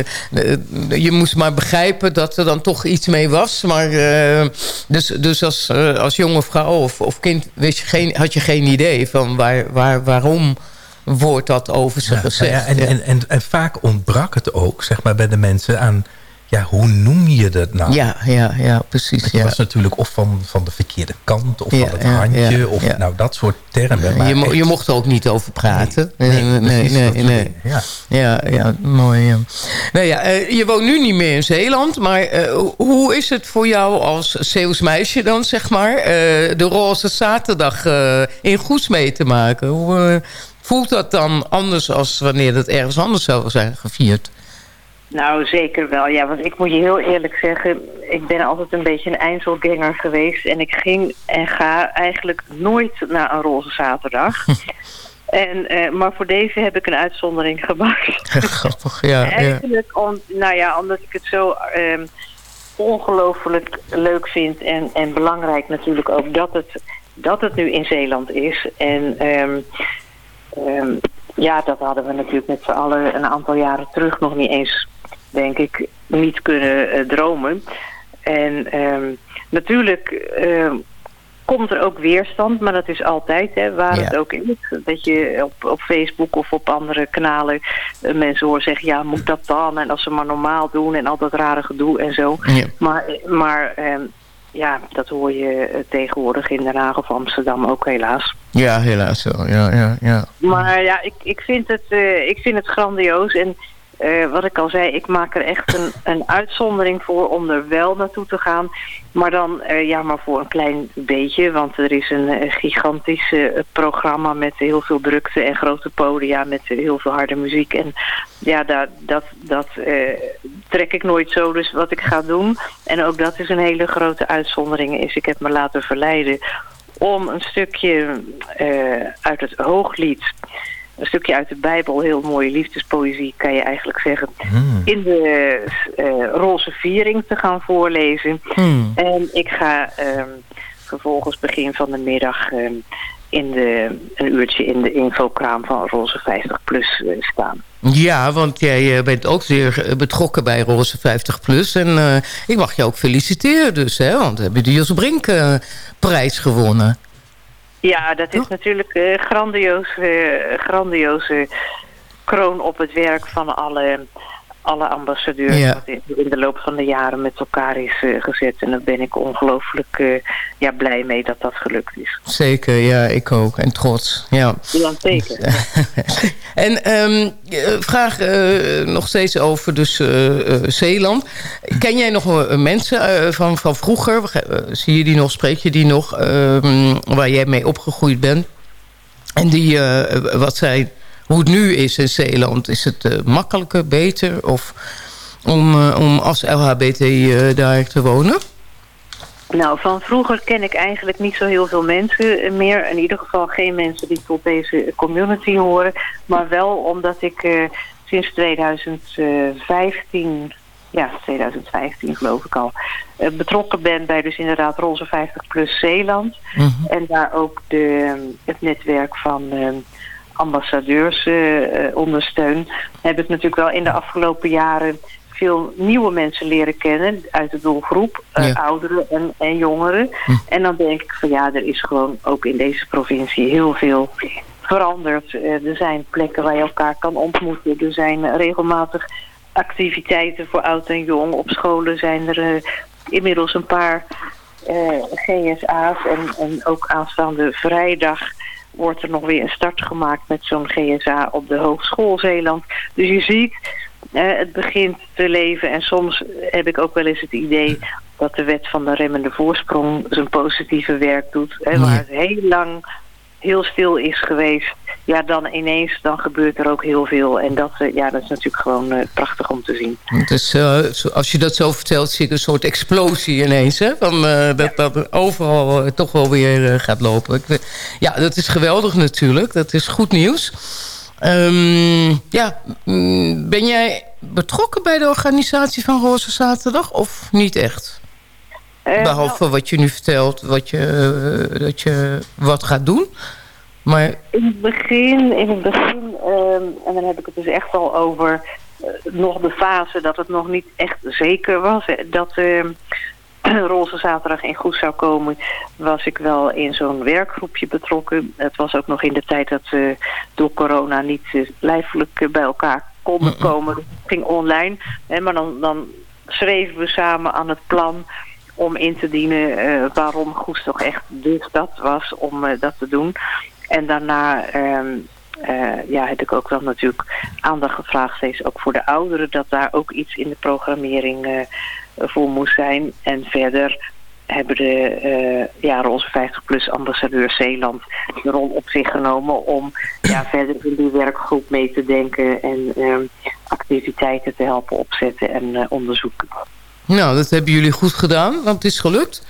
je moest maar begrijpen dat er dan toch iets mee was. Maar uh, dus, dus als, als jonge vrouw of, of kind wist je geen, had je geen idee van waar, waar, waarom wordt dat over ze gezegd. Ja, en, en, en, en, vaak ontbrak het ook zeg maar, bij de mensen aan ja, hoe noem je dat nou? Ja, ja, ja precies. Het was natuurlijk of van, van de verkeerde kant of van het handje. of nou dat soort termen. Maar je, je mocht er ook niet over praten. Nee, nee, nee. nee, Ja. Ja, ja, mooi. Nou ja, uh, je woont nu niet meer in Zeeland. Maar uh, hoe is het voor jou als Zeeuws meisje dan, zeg maar... Uh, de roze zaterdag in Goes mee te maken? Hoe voelt dat dan anders als wanneer dat ergens anders zou zijn gevierd? Nou, zeker wel. Ja, want ik moet je heel eerlijk zeggen... ik ben altijd een beetje een eindselganger geweest... en ik ging en ga eigenlijk nooit naar een roze zaterdag... En, uh, maar voor deze heb ik een uitzondering gemaakt. Grappig, ja. Eigenlijk om, nou ja, omdat ik het zo um, ongelooflijk leuk vind en, en belangrijk natuurlijk ook dat het, dat het nu in Zeeland is. En um, um, ja, dat hadden we natuurlijk met z'n allen een aantal jaren terug nog niet eens denk ik, niet kunnen uh, dromen. En um, natuurlijk uh, komt er ook weerstand, maar dat is altijd hè, waar ja. het ook is. Dat je op, op Facebook of op andere kanalen uh, mensen horen zeggen... ja, moet dat dan? En als ze maar normaal doen en al dat rare gedoe en zo. Ja. Maar, maar um, ja, dat hoor je tegenwoordig in Den Haag of Amsterdam ook helaas. Ja, helaas wel. Ja, ja, ja. Maar ja, ik, ik, vind het, uh, ik vind het grandioos. En uh, wat ik al zei, ik maak er echt een, een uitzondering voor om er wel naartoe te gaan. Maar dan uh, ja, maar voor een klein beetje. Want er is een uh, gigantisch programma met heel veel drukte en grote podia met heel veel harde muziek. En ja, dat, dat, dat trek ik nooit zo. Dus wat ik ga doen, en ook dat is een hele grote uitzondering, is ik heb me laten verleiden om een stukje uit het hooglied een stukje uit de Bijbel, heel mooie liefdespoëzie kan je eigenlijk zeggen, hmm. in de uh, roze viering te gaan voorlezen. Hmm. En ik ga um, vervolgens begin van de middag um, in de, een uurtje in de infokraam van Roze 50 Plus uh, staan. Ja, want jij eh, bent ook zeer betrokken bij Roze 50 Plus. En uh, ik mag je ook feliciteren dus, hè? Want heb je de Jos Brink prijs gewonnen. Ja, dat is natuurlijk uh, grandioos, uh, grandioze kroon op het werk van alle, alle ambassadeurs... Ja. in, de loop van de jaren met elkaar is uh, gezet. En daar ben ik ongelooflijk ja, blij mee dat dat gelukt is. Zeker, ja, ik ook. En trots, ja. Ja, zeker. en um, vraag uh, nog steeds over dus Zeeland. Ken jij nog mensen van, van vroeger? zie je die nog, spreek je die nog? Um, waar jij mee opgegroeid bent? En die, wat zij, hoe het nu is in Zeeland, is het makkelijker, beter? Of om, om als LHBT daar te wonen? Nou, van vroeger ken ik eigenlijk niet zo heel veel mensen meer. In ieder geval geen mensen die tot deze community horen. Maar wel omdat ik uh, sinds 2015, ja 2015 geloof ik al, uh, betrokken ben bij dus inderdaad Roze 50 plus Zeeland. Mm -hmm. En daar ook de, het netwerk van uh, ambassadeurs ondersteun. Heb ik natuurlijk wel in de afgelopen jaren veel nieuwe mensen leren kennen uit de doelgroep. Uh, ouderen en, en jongeren. Hm. En dan denk ik van ja, er is gewoon ook in deze provincie heel veel veranderd. Uh, er zijn plekken waar je elkaar kan ontmoeten. Er zijn regelmatig activiteiten voor oud en jong. Op scholen zijn er uh, inmiddels een paar GSA's. En, en ook aanstaande vrijdag wordt er nog weer een start gemaakt met zo'n GSA op de Hogeschool Zeeland. Dus je ziet het begint te leven en soms heb ik ook wel eens het idee dat de wet van de remmende voorsprong zijn positieve werk doet. Hè, waar het heel lang heel stil is geweest, ja, dan ineens dan gebeurt er ook heel veel. En dat, uh, ja, dat is natuurlijk gewoon uh, prachtig om te zien. Dus uh, als je dat zo vertelt, zie ik een soort explosie ineens. Hè? Van, dat, dat overal toch wel weer gaat lopen. Ik, ja, dat is geweldig natuurlijk. Dat is goed nieuws. Um, ja, mm, ben jij betrokken bij de organisatie van Roze Zaterdag of niet echt? Behalve nou, wat je nu vertelt, wat je, dat je wat gaat doen. Maar... In het begin, in het begin um, en dan heb ik het dus echt al over uh, nog de fase dat het nog niet echt zeker was. Dat ehm, Roze Zaterdag in Goes zou komen, was ik wel in zo'n werkgroepje betrokken. Het was ook nog in de tijd dat we door corona niet uh, lijfelijk bij elkaar konden komen. Het ging online, hè, maar dan, dan schreven we samen aan het plan om in te dienen uh, waarom Goes toch echt de stad was om uh, dat te doen. En daarna um, uh, ja, heb ik ook wel natuurlijk aandacht gevraagd, steeds ook voor de ouderen, dat daar ook iets in de programmering uh, voor moest zijn. En verder hebben de uh, ja, onze 50-plus ambassadeur Zeeland de rol op zich genomen om ja, verder in die werkgroep mee te denken en activiteiten te helpen opzetten en onderzoeken. Nou, dat hebben jullie goed gedaan, want het is gelukt.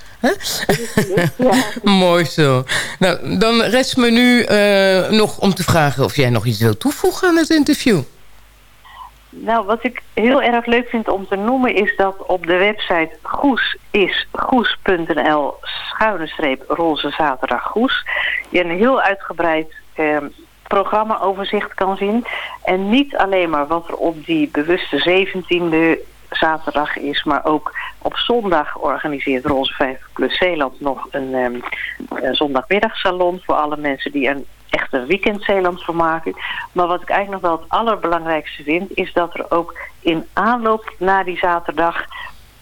Ja. Mooi zo. Nou, dan rest me nu uh, nog om te vragen of jij nog iets wilt toevoegen aan het interview. Nou, wat ik heel erg leuk vind om te noemen is dat op de website goes is goes.nl schuine streep roze zaterdag goes je een heel uitgebreid eh, programmaoverzicht kan zien. En niet alleen maar wat er op die bewuste 17e zaterdag is, maar ook op zondag organiseert Roze 50 Plus Zeeland nog een, um, een zondagmiddagsalon voor alle mensen die een echte weekend Zeeland vermaken. Maar wat ik eigenlijk nog wel het allerbelangrijkste vind, is dat er ook in aanloop naar die zaterdag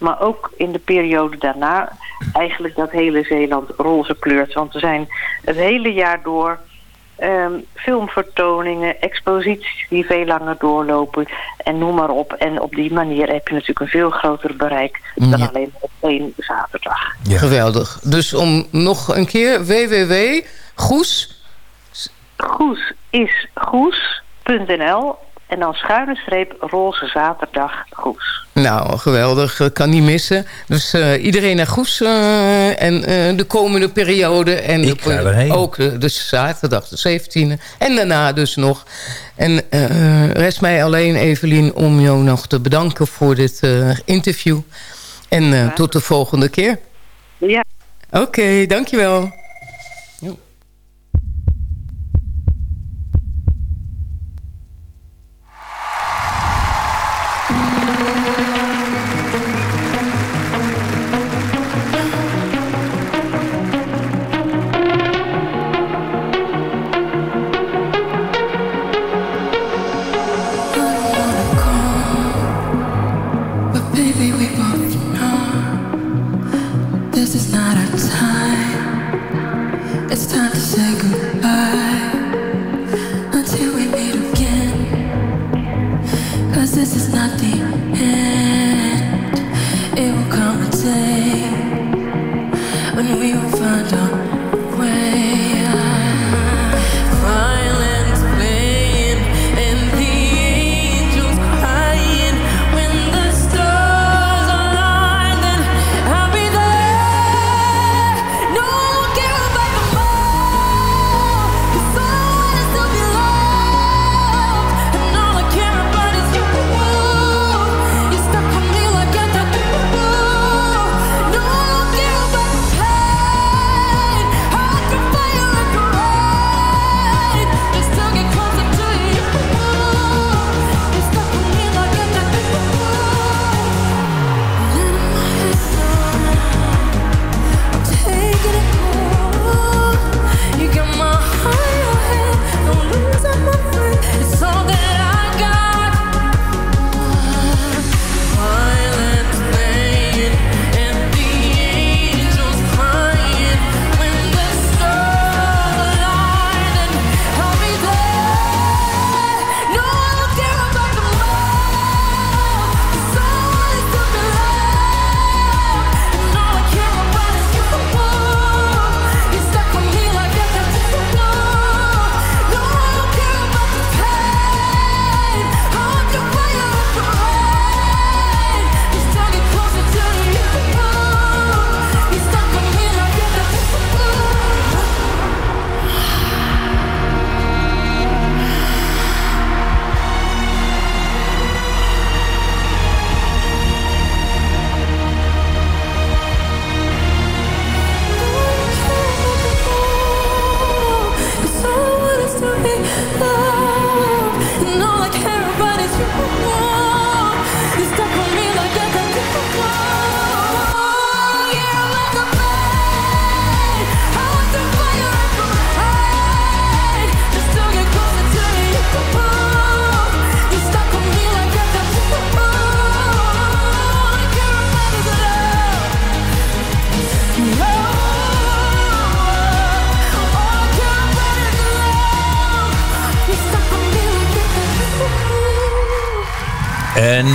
maar ook in de periode daarna eigenlijk dat hele Zeeland roze kleurt. Want we zijn het hele jaar door um, filmvertoningen, exposities die veel langer doorlopen en noem maar op. En op die manier heb je natuurlijk een veel groter bereik dan ja. alleen op één zaterdag. Ja. Geweldig. Dus om nog een keer www.goes... Goes is goes.nl en dan schuine streep roze zaterdag Goes. Nou, geweldig. Kan niet missen. Dus uh, iedereen naar Goes. Uh, en uh, de komende periode. En Ik ga erheen. ook de, de zaterdag, de 17e. En daarna dus nog. En rest mij alleen, Evelien, om jou nog te bedanken voor dit interview. En ja. tot de volgende keer. Ja. Oké, okay, dankjewel.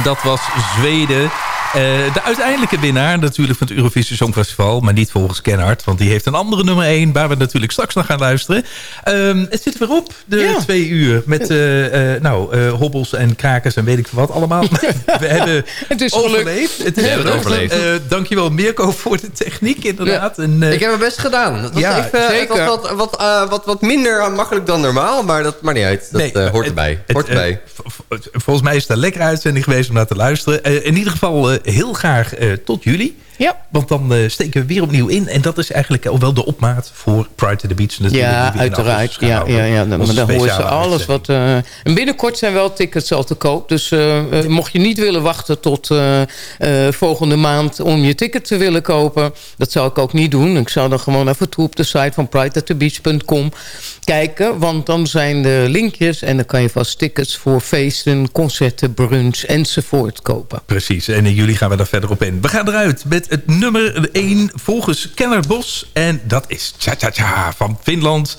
Dat was Zweden. Uh, de uiteindelijke winnaar natuurlijk van het Eurovisie Songfestival. Maar niet volgens Kenhard. Want die heeft een andere nummer 1. Waar we natuurlijk straks naar gaan luisteren. Um, het zit weer op. De ja. twee uur. Met uh, uh, nou, hobbels en krakers en weet ik wat allemaal. we hebben het is overleefd. Het is we hebben het overleefd. dankjewel Mirko voor de techniek inderdaad. Ja. En, ik heb mijn best gedaan. Dat was ja, even, zeker. Het was wat, wat, wat, wat minder makkelijk dan normaal. Maar dat maakt niet uit. Dat nee, hoort erbij. Het, hoort erbij. volgens mij is het een lekkere uitzending geweest om naar te luisteren. in ieder geval heel graag uh, tot jullie. Ja. Want dan uh, steken we weer opnieuw in. En dat is eigenlijk al wel de opmaat voor Pride to the Beach. Natuurlijk, ja, uiteraard. Ja, ja, ja. Maar dan horen ze alles wat... Uh, en binnenkort zijn wel tickets al te koop. Dus uh, mocht je niet willen wachten tot volgende maand... om je ticket te willen kopen... dat zou ik ook niet doen. Ik zou dan gewoon even toe op de site van prideatthebeach.com kijken. Want dan zijn de linkjes... en dan kan je vast tickets voor feesten, concerten, brunch enzovoort kopen. Precies. En in juli gaan we daar verder op in. We gaan eruit met het nummer 1 volgens Kenner Bos. En dat is Cha Cha Cha van Finland.